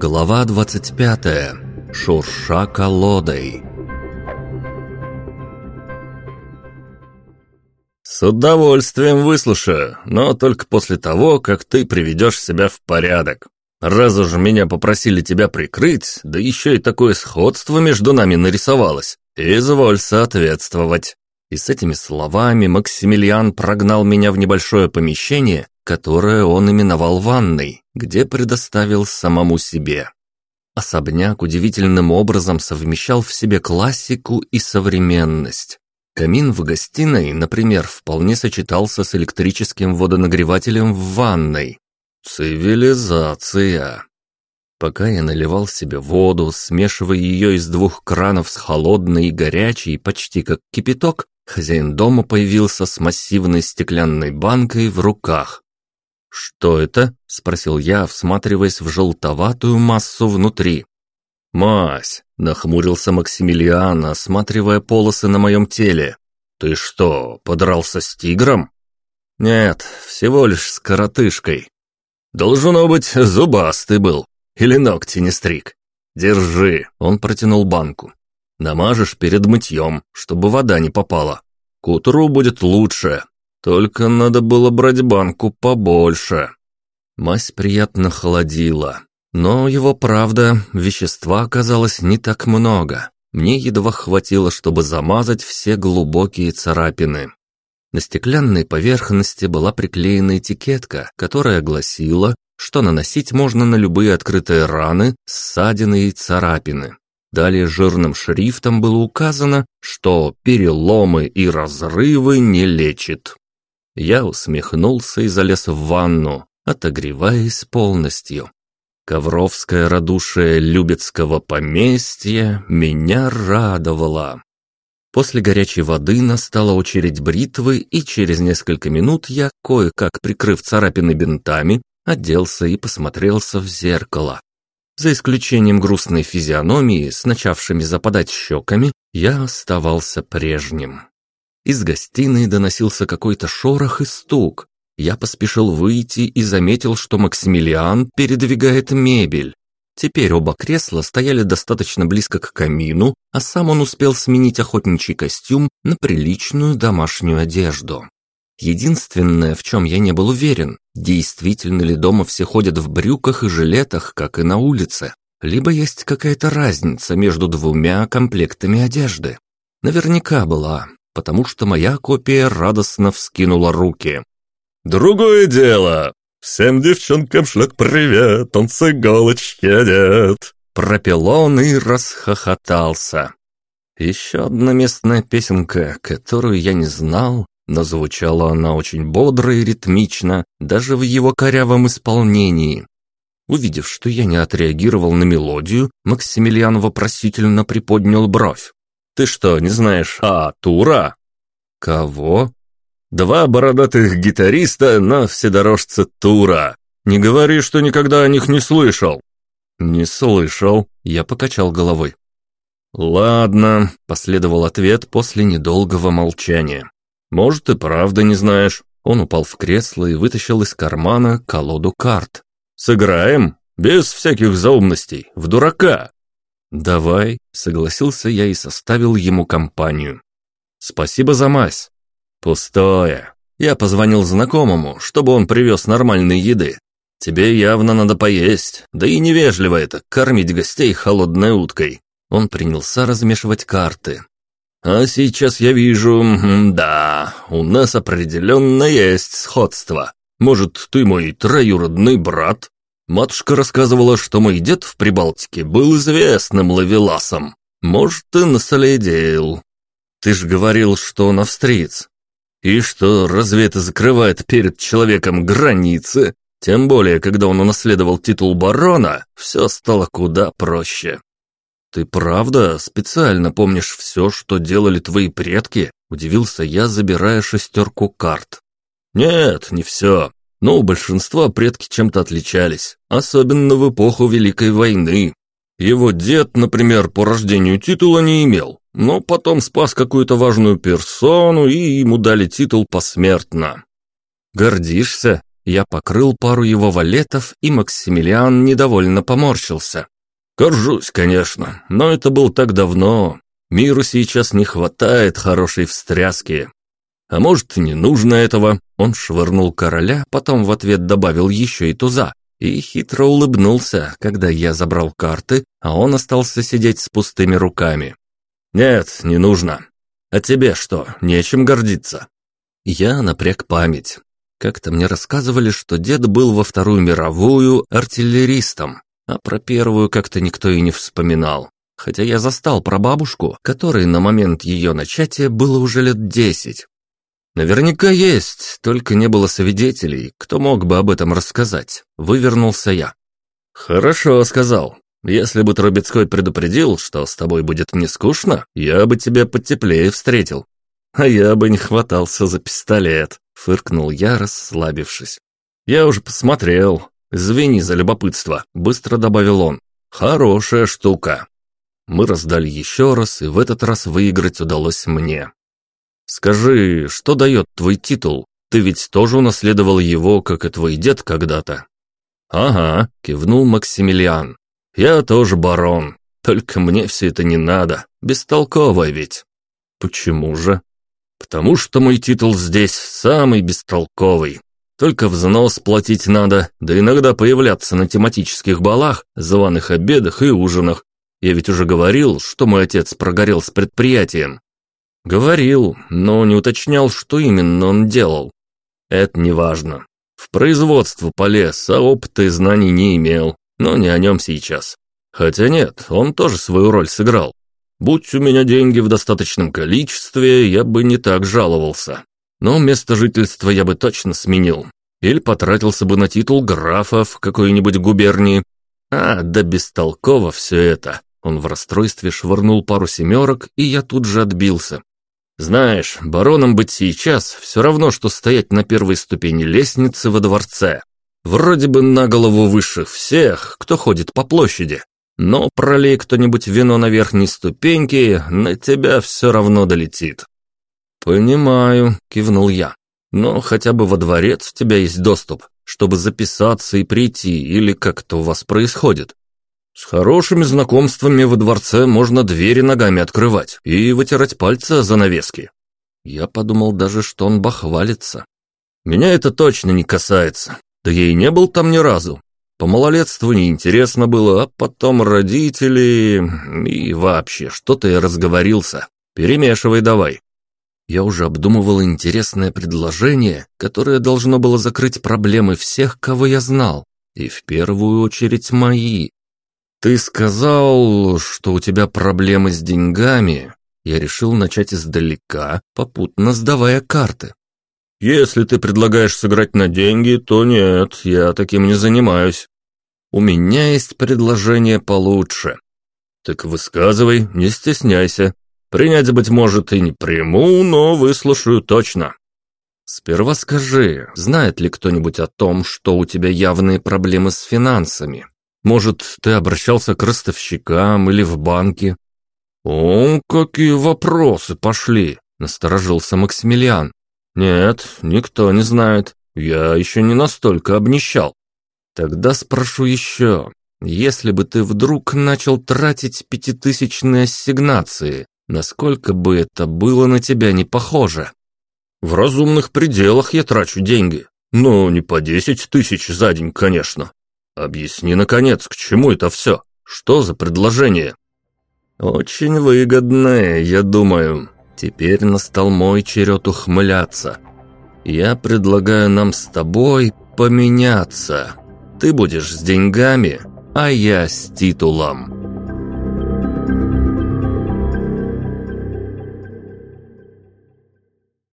Глава 25. Шурша колодой. «С удовольствием выслушаю, но только после того, как ты приведешь себя в порядок. Раз уж меня попросили тебя прикрыть, да еще и такое сходство между нами нарисовалось, изволь соответствовать». И с этими словами Максимилиан прогнал меня в небольшое помещение, которое он именовал ванной, где предоставил самому себе. Особняк удивительным образом совмещал в себе классику и современность. Камин в гостиной, например, вполне сочетался с электрическим водонагревателем в ванной. Цивилизация. Пока я наливал себе воду, смешивая ее из двух кранов с холодной и горячей, почти как кипяток, хозяин дома появился с массивной стеклянной банкой в руках. «Что это?» – спросил я, всматриваясь в желтоватую массу внутри. «Мась!» – нахмурился Максимилиан, осматривая полосы на моем теле. «Ты что, подрался с тигром?» «Нет, всего лишь с коротышкой». «Должно быть, зубастый был. Или ногти не стриг. Держи!» – он протянул банку. «Намажешь перед мытьем, чтобы вода не попала. К утру будет лучше. Только надо было брать банку побольше». Мазь приятно холодила, но его правда, вещества оказалось не так много. Мне едва хватило, чтобы замазать все глубокие царапины. На стеклянной поверхности была приклеена этикетка, которая гласила, что наносить можно на любые открытые раны, ссадины и царапины. Далее жирным шрифтом было указано, что переломы и разрывы не лечит. Я усмехнулся и залез в ванну, отогреваясь полностью. Ковровское радушие Любецкого поместья меня радовало. После горячей воды настала очередь бритвы, и через несколько минут я, кое-как прикрыв царапины бинтами, оделся и посмотрелся в зеркало. За исключением грустной физиономии с начавшими западать щеками, я оставался прежним. Из гостиной доносился какой-то шорох и стук, я поспешил выйти и заметил, что Максимилиан передвигает мебель. Теперь оба кресла стояли достаточно близко к камину, а сам он успел сменить охотничий костюм на приличную домашнюю одежду. Единственное, в чем я не был уверен, действительно ли дома все ходят в брюках и жилетах, как и на улице, либо есть какая-то разница между двумя комплектами одежды. Наверняка была, потому что моя копия радостно вскинула руки. Другое дело. Всем девчонкам шлет привет, он с иголочки одет. Пропел он и расхохотался. Еще одна местная песенка, которую я не знал, но звучала она очень бодро и ритмично, даже в его корявом исполнении. Увидев, что я не отреагировал на мелодию, Максимилиан вопросительно приподнял бровь. «Ты что, не знаешь А. Тура?» «Кого?» Два бородатых гитариста на вседорожце тура. Не говори, что никогда о них не слышал». «Не слышал», — я покачал головой. «Ладно», — последовал ответ после недолгого молчания. «Может, и правда не знаешь». Он упал в кресло и вытащил из кармана колоду карт. «Сыграем? Без всяких заумностей, в дурака». «Давай», — согласился я и составил ему компанию. «Спасибо за мазь». «Пустое. Я позвонил знакомому, чтобы он привез нормальной еды. Тебе явно надо поесть, да и невежливо это, кормить гостей холодной уткой». Он принялся размешивать карты. «А сейчас я вижу, да, у нас определенно есть сходство. Может, ты мой троюродный брат? Матушка рассказывала, что мой дед в Прибалтике был известным ловеласом. Может, ты наследил. Ты ж говорил, что он австриец. И что, разве это закрывает перед человеком границы? Тем более, когда он унаследовал титул барона, все стало куда проще. «Ты правда специально помнишь все, что делали твои предки?» – удивился я, забирая шестерку карт. «Нет, не все. Но у большинства предки чем-то отличались, особенно в эпоху Великой войны. Его дед, например, по рождению титула не имел, но потом спас какую-то важную персону, и ему дали титул посмертно. Гордишься? Я покрыл пару его валетов, и Максимилиан недовольно поморщился. «Горжусь, конечно, но это было так давно. Миру сейчас не хватает хорошей встряски. А может, не нужно этого?» Он швырнул короля, потом в ответ добавил еще и туза. И хитро улыбнулся, когда я забрал карты, а он остался сидеть с пустыми руками. «Нет, не нужно. А тебе что, нечем гордиться?» Я напряг память. Как-то мне рассказывали, что дед был во Вторую мировую артиллеристом, а про Первую как-то никто и не вспоминал. Хотя я застал прабабушку, которой на момент ее начатия было уже лет десять. Наверняка есть, только не было свидетелей, кто мог бы об этом рассказать. Вывернулся я. Хорошо, сказал. Если бы Трубецкой предупредил, что с тобой будет не скучно, я бы тебя потеплее встретил. А я бы не хватался за пистолет, фыркнул я, расслабившись. Я уже посмотрел. Извини за любопытство, быстро добавил он. Хорошая штука. Мы раздали еще раз, и в этот раз выиграть удалось мне. «Скажи, что дает твой титул? Ты ведь тоже унаследовал его, как и твой дед когда-то». «Ага», — кивнул Максимилиан. «Я тоже барон, только мне все это не надо, бестолково ведь». «Почему же?» «Потому что мой титул здесь самый бестолковый. Только взнос платить надо, да иногда появляться на тематических балах, званых обедах и ужинах. Я ведь уже говорил, что мой отец прогорел с предприятием. Говорил, но не уточнял, что именно он делал. Это не важно. В производство полез, а опыта и знаний не имел, но не о нем сейчас. Хотя нет, он тоже свою роль сыграл. Будь у меня деньги в достаточном количестве, я бы не так жаловался. Но место жительства я бы точно сменил. Или потратился бы на титул графа в какой-нибудь губернии. А, да бестолково все это. Он в расстройстве швырнул пару семерок, и я тут же отбился. Знаешь, бароном быть сейчас все равно, что стоять на первой ступени лестницы во дворце. Вроде бы на голову высших всех, кто ходит по площади. Но пролей кто-нибудь вино на верхней ступеньке, на тебя все равно долетит. «Понимаю», — кивнул я. «Но хотя бы во дворец у тебя есть доступ, чтобы записаться и прийти, или как это у вас происходит?» С хорошими знакомствами во дворце можно двери ногами открывать и вытирать пальцы о занавески. Я подумал даже, что он бахвалится. Меня это точно не касается. Да я и не был там ни разу. По малолетству неинтересно было, а потом родители... И вообще, что-то я разговорился. Перемешивай давай. Я уже обдумывал интересное предложение, которое должно было закрыть проблемы всех, кого я знал. И в первую очередь мои. «Ты сказал, что у тебя проблемы с деньгами». Я решил начать издалека, попутно сдавая карты. «Если ты предлагаешь сыграть на деньги, то нет, я таким не занимаюсь. У меня есть предложение получше». «Так высказывай, не стесняйся. Принять, быть может, и не приму, но выслушаю точно». «Сперва скажи, знает ли кто-нибудь о том, что у тебя явные проблемы с финансами?» Может, ты обращался к ростовщикам или в банке?» «О, какие вопросы пошли!» – насторожился Максимилиан. «Нет, никто не знает. Я еще не настолько обнищал». «Тогда спрошу еще. Если бы ты вдруг начал тратить пятитысячные ассигнации, насколько бы это было на тебя не похоже?» «В разумных пределах я трачу деньги. Но не по десять тысяч за день, конечно. Объясни, наконец, к чему это все? Что за предложение?» «Очень выгодное, я думаю. Теперь настал мой черед ухмыляться. Я предлагаю нам с тобой поменяться. Ты будешь с деньгами, а я с титулом».